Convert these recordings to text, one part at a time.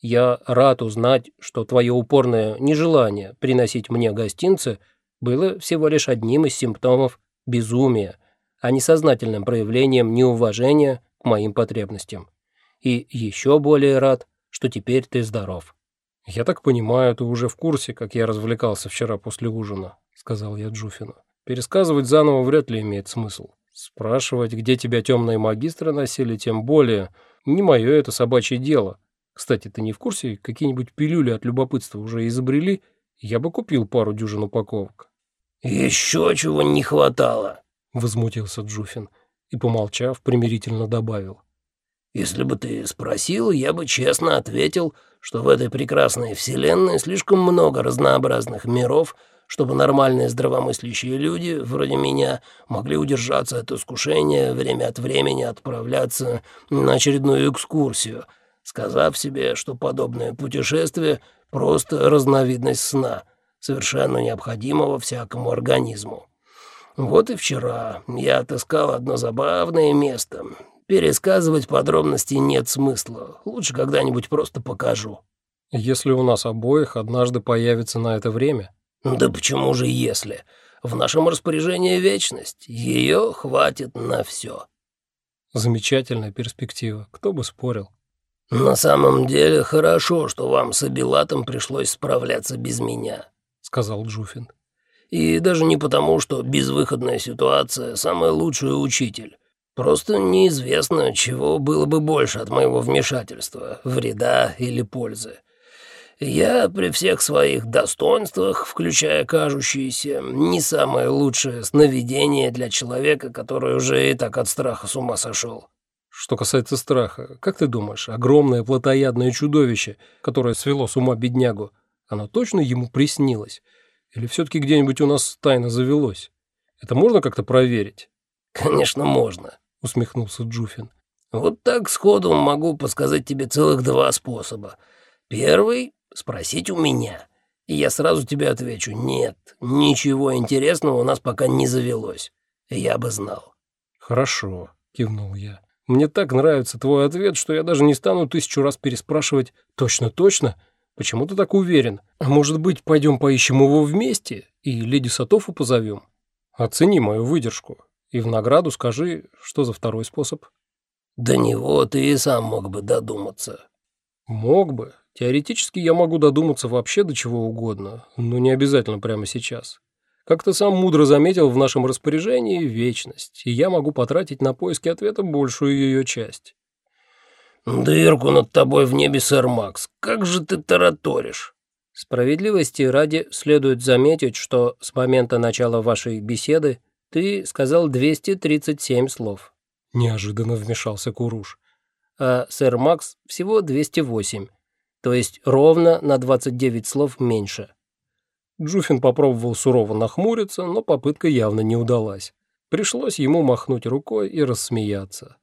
Я рад узнать, что твое упорное нежелание приносить мне гостинцы было всего лишь одним из симптомов безумия, а не сознательным проявлением неуважения к моим потребностям. И еще более рад, что теперь ты здоров». «Я так понимаю, ты уже в курсе, как я развлекался вчера после ужина», — сказал я Джуфину. «Пересказывать заново вряд ли имеет смысл. Спрашивать, где тебя темные магистры носили, тем более. Не мое это собачье дело. Кстати, ты не в курсе, какие-нибудь пилюли от любопытства уже изобрели? Я бы купил пару дюжин упаковок». «Еще чего не хватало», — возмутился Джуфин и, помолчав, примирительно добавил. «Если бы ты спросил, я бы честно ответил, что в этой прекрасной вселенной слишком много разнообразных миров, чтобы нормальные здравомыслящие люди, вроде меня, могли удержаться от искушения время от времени отправляться на очередную экскурсию, сказав себе, что подобное путешествие — просто разновидность сна, совершенно необходимого всякому организму. Вот и вчера я отыскал одно забавное место. Пересказывать подробности нет смысла. Лучше когда-нибудь просто покажу. Если у нас обоих однажды появится на это время, да почему же если? В нашем распоряжении вечность. Ее хватит на все. Замечательная перспектива. Кто бы спорил. На самом деле хорошо, что вам с Абилатом пришлось справляться без меня, сказал Джуфин. И даже не потому, что безвыходная ситуация – самый лучший учитель. Просто неизвестно, чего было бы больше от моего вмешательства – вреда или пользы. Я при всех своих достоинствах, включая кажущиеся, не самое лучшее сновидение для человека, который уже и так от страха с ума сошел. Что касается страха, как ты думаешь, огромное плотоядное чудовище, которое свело с ума беднягу, оно точно ему приснилось? Или все-таки где-нибудь у нас тайно завелось? Это можно как-то проверить? Конечно, можно, усмехнулся Джуфин. Вот так сходу могу подсказать тебе целых два способа. Первый спросить у меня. И я сразу тебе отвечу, нет, ничего интересного у нас пока не завелось. Я бы знал». «Хорошо», — кивнул я. «Мне так нравится твой ответ, что я даже не стану тысячу раз переспрашивать «точно-точно?» Почему ты так уверен? А может быть, пойдем поищем его вместе и леди Сатофу позовем? Оцени мою выдержку и в награду скажи, что за второй способ». «До него ты и сам мог бы додуматься». «Мог бы, Теоретически я могу додуматься вообще до чего угодно, но не обязательно прямо сейчас. Как ты сам мудро заметил, в нашем распоряжении вечность, и я могу потратить на поиски ответа большую ее часть. «Дырку над тобой в небе, сэр Макс, как же ты тараторишь?» Справедливости ради следует заметить, что с момента начала вашей беседы ты сказал 237 слов. Неожиданно вмешался Куруш. А сэр Макс всего 208 то есть ровно на 29 слов меньше. Джуфин попробовал сурово нахмуриться, но попытка явно не удалась. Пришлось ему махнуть рукой и рассмеяться.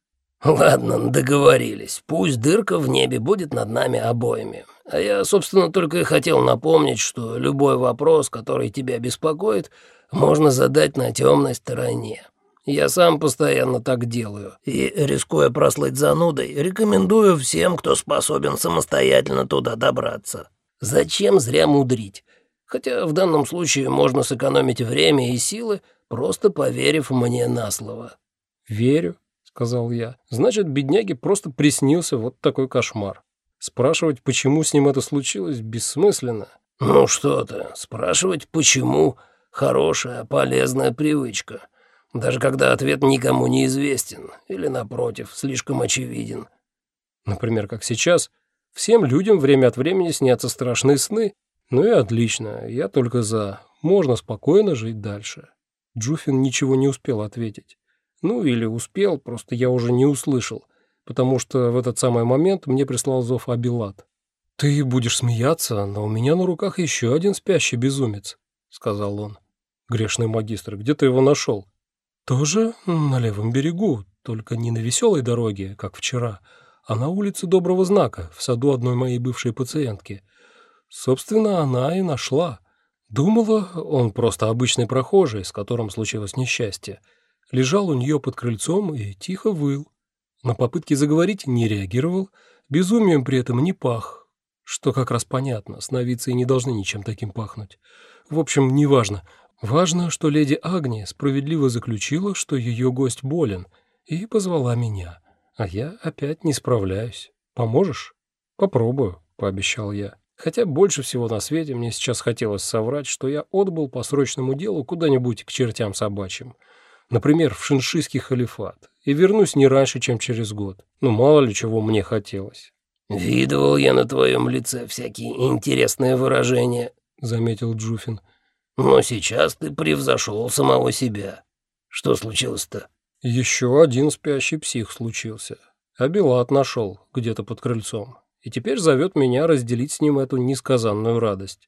«Ладно, договорились. Пусть дырка в небе будет над нами обоими. А я, собственно, только и хотел напомнить, что любой вопрос, который тебя беспокоит, можно задать на темной стороне. Я сам постоянно так делаю. И, рискуя прослыть занудой, рекомендую всем, кто способен самостоятельно туда добраться. Зачем зря мудрить? Хотя в данном случае можно сэкономить время и силы, просто поверив мне на слово. «Верю», — сказал я. «Значит, бедняге просто приснился вот такой кошмар. Спрашивать, почему с ним это случилось, бессмысленно». «Ну что ты, спрашивать, почему — хорошая, полезная привычка» даже когда ответ никому не известен или, напротив, слишком очевиден. Например, как сейчас, всем людям время от времени снятся страшные сны. Ну и отлично, я только за. Можно спокойно жить дальше. Джуфин ничего не успел ответить. Ну или успел, просто я уже не услышал, потому что в этот самый момент мне прислал зов Абилат. «Ты будешь смеяться, но у меня на руках еще один спящий безумец», — сказал он. «Грешный магистр, где ты его нашел?» «Тоже на левом берегу, только не на веселой дороге, как вчера, а на улице Доброго Знака, в саду одной моей бывшей пациентки. Собственно, она и нашла. Думала, он просто обычный прохожий, с которым случилось несчастье. Лежал у нее под крыльцом и тихо выл. На попытки заговорить не реагировал, безумием при этом не пах. что как раз понятно, сновидцы не должны ничем таким пахнуть. В общем, неважно. Важно, что леди Агния справедливо заключила, что ее гость болен, и позвала меня. А я опять не справляюсь. Поможешь? Попробую, пообещал я. Хотя больше всего на свете мне сейчас хотелось соврать, что я отбыл по срочному делу куда-нибудь к чертям собачьим. Например, в шиншийский халифат. И вернусь не раньше, чем через год. Ну, мало ли чего мне хотелось. «Видывал я на твоем лице всякие интересные выражения», — заметил Джуфин. «Но сейчас ты превзошел самого себя. Что случилось-то?» Еще один спящий псих случился. А Белат нашел где-то под крыльцом. И теперь зовет меня разделить с ним эту несказанную радость.